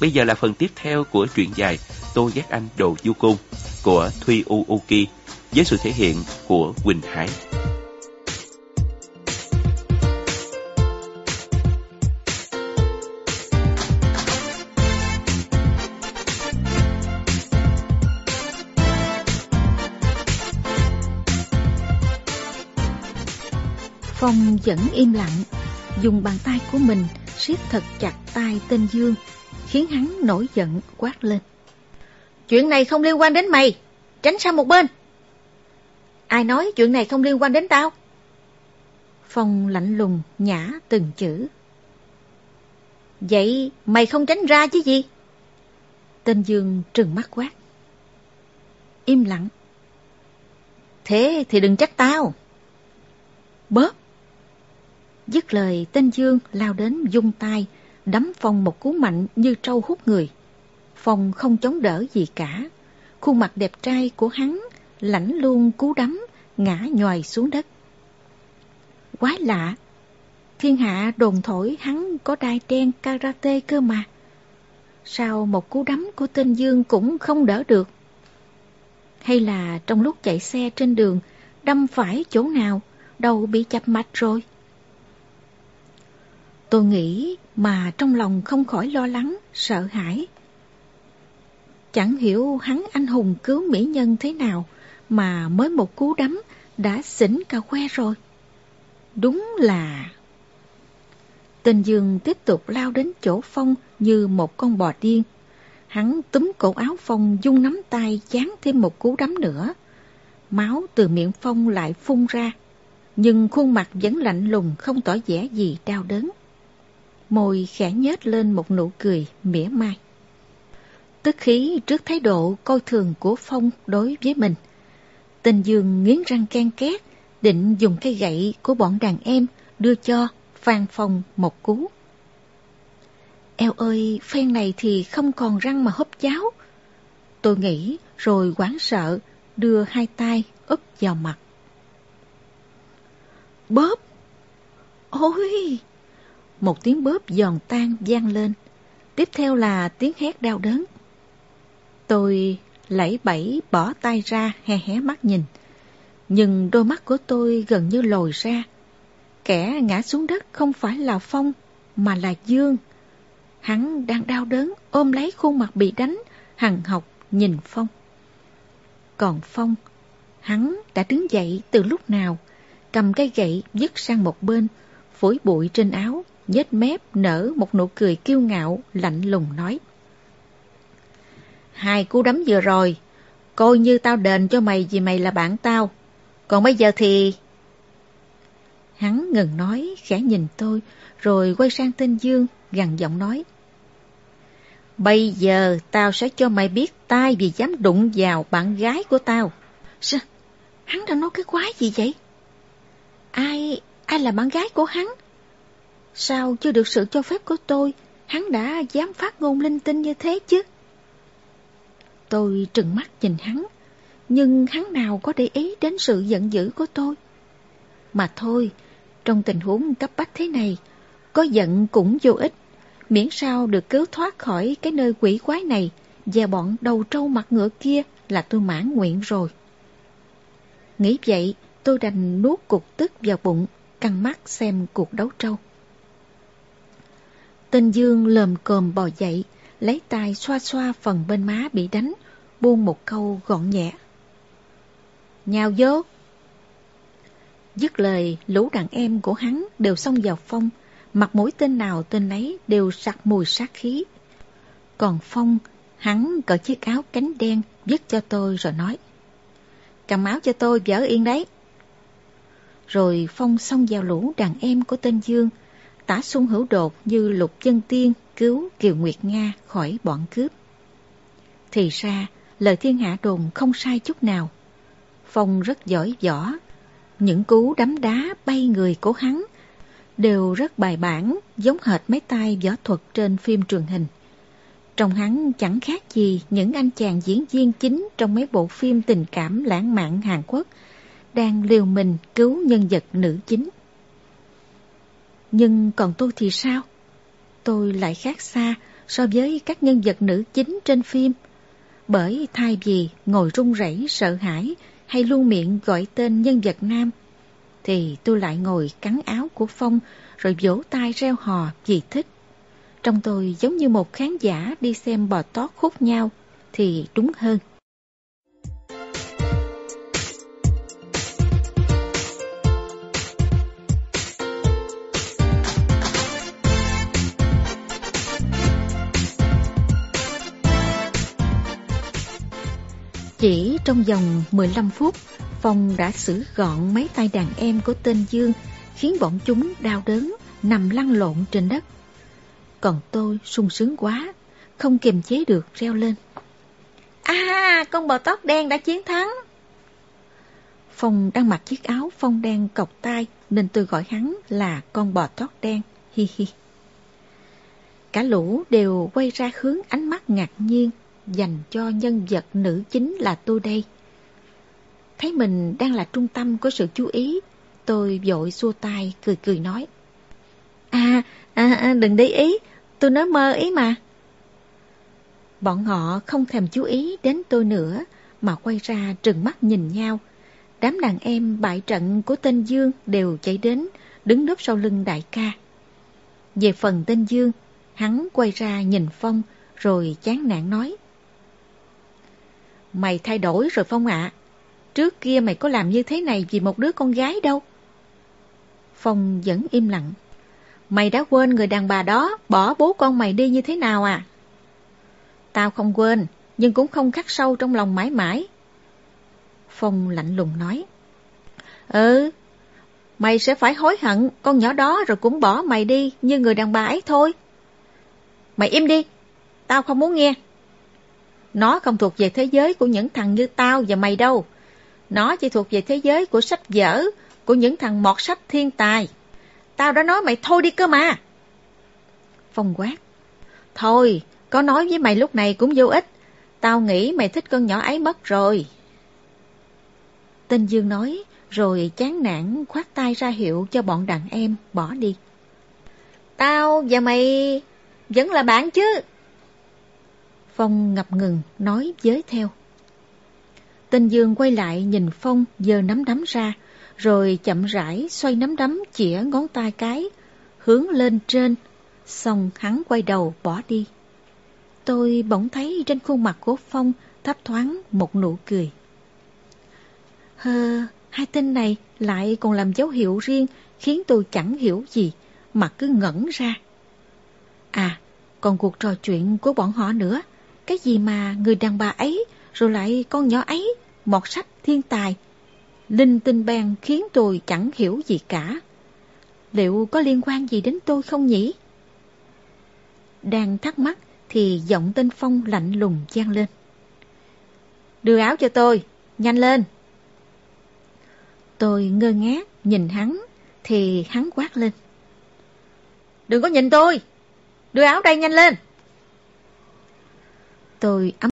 Bây giờ là phần tiếp theo của truyện dài Tôi ghét anh đồ du cung của Thuy Uuki với sự thể hiện của Quỳnh Hải. Phong vẫn im lặng, dùng bàn tay của mình siết thật chặt tay tên Dương, khiến hắn nổi giận quát lên. Chuyện này không liên quan đến mày, tránh sang một bên. Ai nói chuyện này không liên quan đến tao? Phong lạnh lùng nhả từng chữ. Vậy mày không tránh ra chứ gì? Tên Dương trừng mắt quát. Im lặng. Thế thì đừng trách tao. Bớt. Dứt lời tên Dương lao đến dung tay, đấm Phong một cú mạnh như trâu hút người. Phong không chống đỡ gì cả. Khuôn mặt đẹp trai của hắn lãnh luôn cú đấm, ngã nhòi xuống đất. Quái lạ, thiên hạ đồn thổi hắn có đai đen karate cơ mà. Sao một cú đấm của tên Dương cũng không đỡ được? Hay là trong lúc chạy xe trên đường đâm phải chỗ nào, đầu bị chập mạch rồi? Tôi nghĩ mà trong lòng không khỏi lo lắng, sợ hãi. Chẳng hiểu hắn anh hùng cứu mỹ nhân thế nào mà mới một cú đấm đã xỉn cả que rồi. Đúng là... Tên Dương tiếp tục lao đến chỗ Phong như một con bò điên. Hắn túm cổ áo Phong dung nắm tay chán thêm một cú đấm nữa. Máu từ miệng Phong lại phun ra, nhưng khuôn mặt vẫn lạnh lùng không tỏ vẻ gì đau đớn môi khẽ nhếch lên một nụ cười mỉa mai. Tức khí trước thái độ coi thường của Phong đối với mình. Tình Dương nghiến răng can két, định dùng cây gậy của bọn đàn em đưa cho Phan Phong một cú. Eo ơi, phen này thì không còn răng mà húp cháo. Tôi nghĩ rồi quán sợ, đưa hai tay úp vào mặt. Bóp! Ôi! Một tiếng bóp giòn tan vang lên. Tiếp theo là tiếng hét đau đớn. Tôi lẫy bẫy bỏ tay ra hé hé mắt nhìn. Nhưng đôi mắt của tôi gần như lồi ra. Kẻ ngã xuống đất không phải là Phong mà là Dương. Hắn đang đau đớn ôm lấy khuôn mặt bị đánh, hằng học nhìn Phong. Còn Phong, hắn đã đứng dậy từ lúc nào, cầm cây gậy dứt sang một bên, phối bụi trên áo nhếch mép nở một nụ cười kiêu ngạo, lạnh lùng nói. Hai cú đấm vừa rồi, coi như tao đền cho mày vì mày là bạn tao. Còn bây giờ thì... Hắn ngừng nói, khẽ nhìn tôi, rồi quay sang tên Dương, gằn giọng nói. Bây giờ tao sẽ cho mày biết tai vì dám đụng vào bạn gái của tao. Sao? Hắn đang nói cái quái gì vậy? Ai, ai là bạn gái của hắn? Sao chưa được sự cho phép của tôi, hắn đã dám phát ngôn linh tinh như thế chứ? Tôi trừng mắt nhìn hắn, nhưng hắn nào có để ý đến sự giận dữ của tôi. Mà thôi, trong tình huống cấp bách thế này, có giận cũng vô ích, miễn sao được cứu thoát khỏi cái nơi quỷ quái này và bọn đầu trâu mặt ngựa kia là tôi mãn nguyện rồi. Nghĩ vậy, tôi đành nuốt cục tức vào bụng, căng mắt xem cuộc đấu trâu. Tên Dương lờm cồm bò dậy, lấy tay xoa xoa phần bên má bị đánh, buông một câu gọn nhẹ. Nhào vô! Dứt lời, lũ đàn em của hắn đều xông vào Phong, mặt mũi tên nào tên ấy đều sặc mùi sát khí. Còn Phong, hắn cởi chiếc áo cánh đen dứt cho tôi rồi nói. Cầm áo cho tôi, vỡ yên đấy. Rồi Phong xông vào lũ đàn em của tên Dương, tả sung hữu đột như lục chân tiên cứu Kiều Nguyệt Nga khỏi bọn cướp. Thì ra, lời thiên hạ đồn không sai chút nào. Phong rất giỏi võ, những cú đấm đá bay người của hắn đều rất bài bản, giống hệt mấy tay võ thuật trên phim truyền hình. Trong hắn chẳng khác gì những anh chàng diễn viên chính trong mấy bộ phim tình cảm lãng mạn Hàn Quốc đang liều mình cứu nhân vật nữ chính. Nhưng còn tôi thì sao? Tôi lại khác xa, so với các nhân vật nữ chính trên phim. Bởi thay vì ngồi run rẩy sợ hãi hay luôn miệng gọi tên nhân vật nam, thì tôi lại ngồi cắn áo của Phong rồi vỗ tay reo hò vì thích. Trong tôi giống như một khán giả đi xem bò tót khúc nhau thì đúng hơn. Chỉ trong vòng 15 phút, Phong đã xử gọn mấy tay đàn em của tên Dương, khiến bọn chúng đau đớn, nằm lăn lộn trên đất. Còn tôi sung sướng quá, không kiềm chế được reo lên. À, con bò tót đen đã chiến thắng. Phong đang mặc chiếc áo phong đen cọc tay nên tôi gọi hắn là con bò tót đen, hi hi. Cả lũ đều quay ra hướng ánh mắt ngạc nhiên dành cho nhân vật nữ chính là tôi đây. Thấy mình đang là trung tâm của sự chú ý, tôi vội xua tay cười cười nói. À, à, à đừng để ý, tôi nói mơ ý mà. Bọn họ không thèm chú ý đến tôi nữa mà quay ra trừng mắt nhìn nhau. Đám đàn em bại trận của tên Dương đều chạy đến, đứng núp sau lưng đại ca. Về phần tên Dương, hắn quay ra nhìn Phong rồi chán nản nói. Mày thay đổi rồi Phong ạ. Trước kia mày có làm như thế này vì một đứa con gái đâu. Phong vẫn im lặng. Mày đã quên người đàn bà đó bỏ bố con mày đi như thế nào à? Tao không quên, nhưng cũng không khắc sâu trong lòng mãi mãi. Phong lạnh lùng nói. Ừ, mày sẽ phải hối hận con nhỏ đó rồi cũng bỏ mày đi như người đàn bà ấy thôi. Mày im đi, tao không muốn nghe. Nó không thuộc về thế giới của những thằng như tao và mày đâu. Nó chỉ thuộc về thế giới của sách vở, của những thằng mọt sách thiên tài. Tao đã nói mày thôi đi cơ mà. Phong quát. Thôi, có nói với mày lúc này cũng vô ích. Tao nghĩ mày thích con nhỏ ấy mất rồi. Tên Dương nói, rồi chán nản khoát tay ra hiệu cho bọn đàn em bỏ đi. Tao và mày vẫn là bạn chứ. Phong ngập ngừng nói với theo. Tên Dương quay lại nhìn Phong giơ nắm đấm ra, rồi chậm rãi xoay nắm đấm chĩa ngón tay cái, hướng lên trên, xong hắn quay đầu bỏ đi. Tôi bỗng thấy trên khuôn mặt của Phong thấp thoáng một nụ cười. Hơ, hai tên này lại còn làm dấu hiệu riêng khiến tôi chẳng hiểu gì mà cứ ngẩn ra. À, còn cuộc trò chuyện của bọn họ nữa. Cái gì mà người đàn bà ấy, rồi lại con nhỏ ấy, mọt sách thiên tài. Linh tinh bèn khiến tôi chẳng hiểu gì cả. Liệu có liên quan gì đến tôi không nhỉ? Đang thắc mắc thì giọng tên Phong lạnh lùng gian lên. Đưa áo cho tôi, nhanh lên. Tôi ngơ ngác nhìn hắn thì hắn quát lên. Đừng có nhìn tôi, đưa áo đây nhanh lên. Tôi ấm